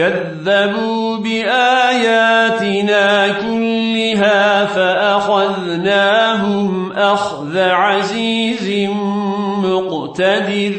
كذبوا بآياتنا كلها فأخذناهم أخذ عزيز مقتدر